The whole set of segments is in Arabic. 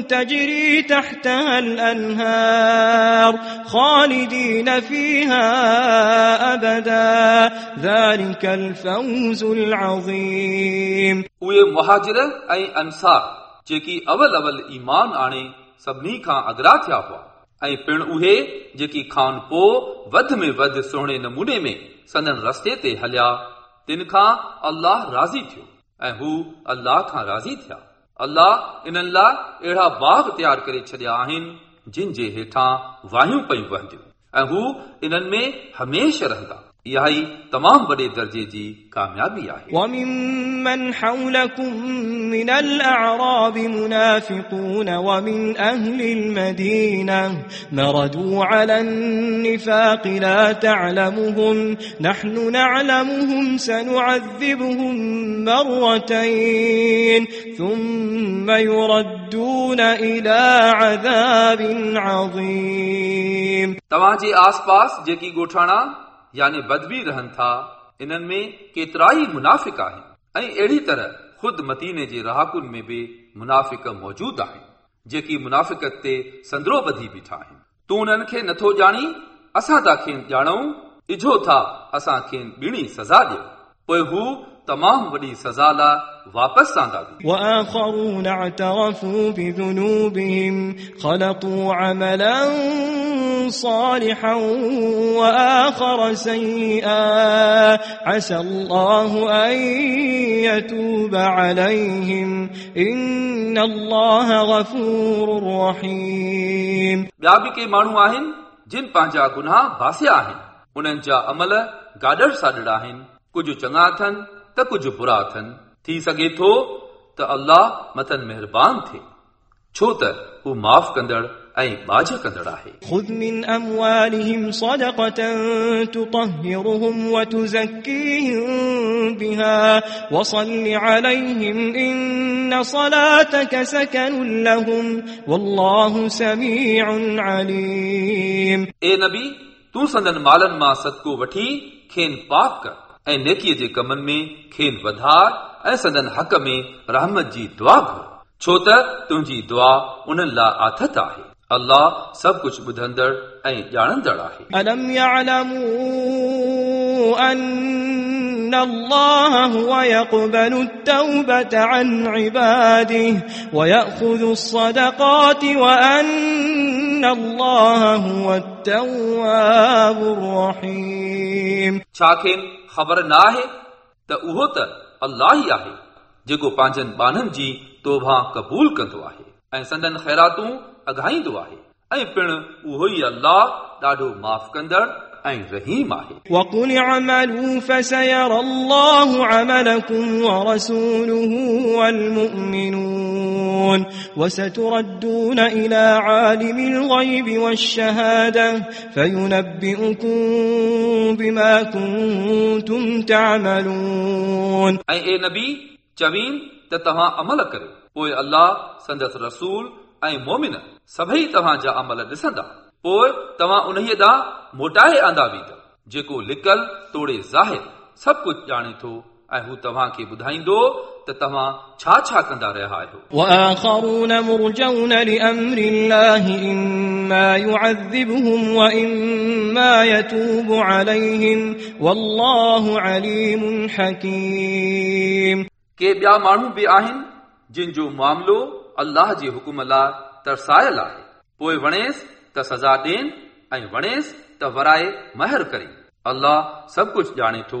تجري تحتها الأنهار خالدين فيها أبدا ذلك الفوز العظيم उहे मुहाजिर ऐं अंसार जेकी अवल अवल ईमान आणे सभिनी खां अगरा थिया हुआ ऐं पिणु उहे जेकी खान पोइ वधि में वधि सुहिणे नमूने में सदन रस्ते ते हलिया तिन खां अल्लाह राज़ी थियो ऐं हू अल्लाह खां राज़ी थिया अल्लाह इन्हनि लाइ अहिड़ा बाग तयारु करे छॾिया आहिनि जिन जे हेठां वाहियूं पयूं वहंदियूं ऐं हू इन्हनि में हमेशह रहंदा इहा ई तमामु वॾे दर्जे जी कामयाबी आहे وممن حولكم من الأعراب منافقون ومن أهل المدينة مردوا على النفاق لا تعلمهم نحن نعلمهم سنعذبهم مرتين ثم يردون إلى عذاب عظيم तव्हांजे आसपास जेकी ॻोठाणा यानी बदबी रहनि था इन्हनि में केतिरा ई मुनाफ़िक आहिनि ऐं अहिड़ी तरह ख़ुदि मदीने जे रहाकुनि में बि मुनाफ़िक मौजूदु आहिनि जेकी मुनाफ़िकत ते संदरो ॿधी बीठा आहिनि तूं उन्हनि खे नथो ॼाणी असां था खेनि ॼाणूं इझो था असां खेनि ॿीणी सज़ा ॾियो पोइ हू तमामु वॾी सज़ा लाइ वापसि सांदा थी وآخرون اعترفوا بذنوبهم خلطوا عملا صالحا وآخر سيئا عسى الله أن يتوب عليهم إن الله غفور رحيم ॿिया बि के माण्हू आहिनि जिन पंहिंजा गुनाह बासिया आहिनि उन्हनि जा अमल गाॾड़ साॾड़ आहिनि कुझु चङा अथनि त कुझु बुरा अथनि थी सघे थो त अल्लाह मथनि महिरबान थिए छो त हू माफ़ कंदड़ ऐं बाझ कंदड़ आहे خذ من أموالهم صدقة تطهرهم وتزكيهم بها وصل عليهم إن صلاتك سكن لهم والله سميع عليم ए नबी तूं संदन मालनि मां सदको वठी खेनि पाक कर ऐं नेकीअ जे कमनि में खेनि वधार ऐं संदन हक़ में रहमत जी दुआ घुर छो त तुंहिंजी दुआ उन्हनि लाइ आथत आहे अल्लाह सभु कुझु ॿुधंदड़ ऐं ॼाणंदड़ आहे ألم يعلموا أن الله هو يقبل التوبة عن عباده ويأخذ الصدقات وأن الله هو التواب الرحيم छा खेनि ख़बर न आहे त उहो त अल्लाह ई आहे जेको पंहिंजनि ॿाननि जी तोभा क़बूल कंदो आहे ऐं संदन ख़ैरातूं अघाईंदो आहे ऐं पिणु उहो ई अल्लाह ॾाढो माफ़ कंदड़ ऐं रहीम आहे وقل اعملوا فسيرى الله عملكم ورسوله والمؤمنون وستردون إلى عالم الغيب والشهادة فينبئكم بما كنتم تعملون ऐं ए नबी चवीन त तव्हां अमल करियो पोइ अल्लाह संदसि रसूल ऐं मोमिन सभई तव्हांजा अमल ॾिसंदा پوءِ توهان انهيءَ موٽائي آندا جيڪو لڪل توڙي ظاهر سڀ ڪجهه ڄاڻي ٿو ۽ هو توهان کي ٻڌائيندو ته توهان ڇا ڇا ڪندا رهيا آهيو. ڪي ٻيا ماڻهو به آهن جن جو معاملو الله جي حڪم لاءِ ترسايل آهي. پوءِ وڻيس त सज़ा ॾियनि ऐं वणेसि त वराए महर करे अल्लाह सभु कुझु ॼाणे थो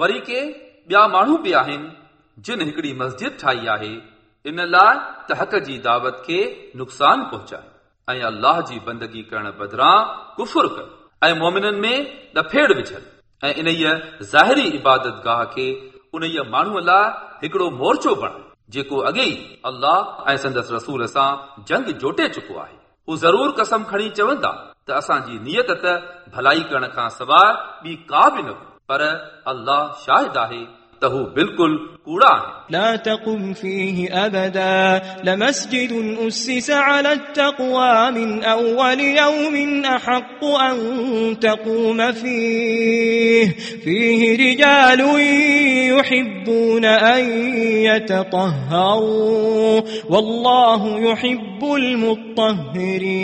وري ڪي ٻيا ماڻهو به آهن جن هڪڙي مسجد ٺاهي آهي. ان لاءِ ته حق جي دعوت کي نقصان پهچائي. ۽ الله جي بندگي ڪرڻ بدران ڪفر ڪر ۽ مومنن ۾ ڏفيڙ وجهن ۽ ان ظاهري عبادت گاهه کي ان ماڻهوءَ لاءِ هڪڙو مورچو بڻائي جيڪو اڳي ئي الله ۽ سندس رسول سان جنگ جوٽي چڪو آهي. هو ضرور قسم کڻي چوندا त असांजी नियत त भलाई करण खां सवाइ ॿी का बि न हुई पर अल्लाह शाहिद आहे त हू बिल्कुलु कूड़ा आहिनि لا تقم فيه أبدا لمسجد أسس على التقوى من أول يوم أحق أن تقوم فيه فيه رجال يحبون أن يتطهروا والله يحب المطهرين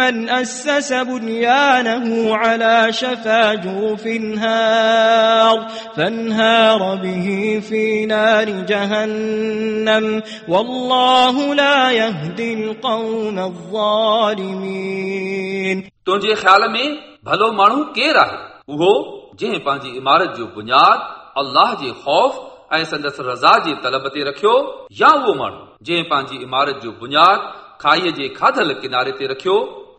من أسس بنيانه على شفا جرف هار فانهار به في نار جهنم والله لا يهدي القوم الظالمين तुंहिंजे ख़्याल में भलो माण्हू केरु आहे उहो जंहिं पंहिंजी इमारत जो बुनियाद अल्लाह जे ख़ौफ़ ऐं संदसि रज़ा जे तलब ते रखियो या उहो माण्हू जंहिं पंहिंजी इमारत जो बुनियाद खाईअ जे खाधल किनारे ते रखियो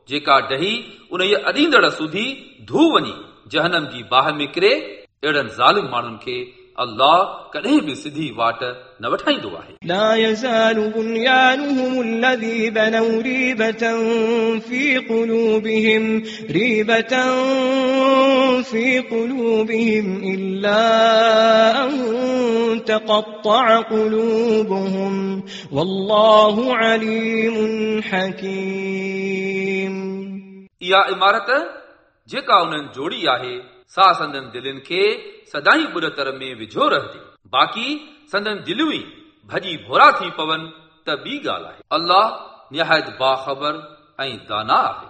जेका डही उन अॾींदड़ सुधी धू वञी जहनम जी बाहि में किरे अहिड़नि ज़ालिम माण्हुनि खे अल्लाह कॾहिं बि सिधी वाट न वठाईंदो आहे لا يزال بنيانهم الذي بنوا ريبة في قلوبهم ريبة في قلوبهم إلا أن تقطع قلوبهم والله عليم حكيم इहा इमारत जेका उन्हनि जोड़ी आहे सा संदन दिलनि खे सदाई बुरतर में विझो रहंदी बाक़ी संदन दिलियूं ई भॼी भोरा थी पवनि त ॿी ॻाल्हि आहे अल्लाह निहायत बाख़बर ऐं दाना आहे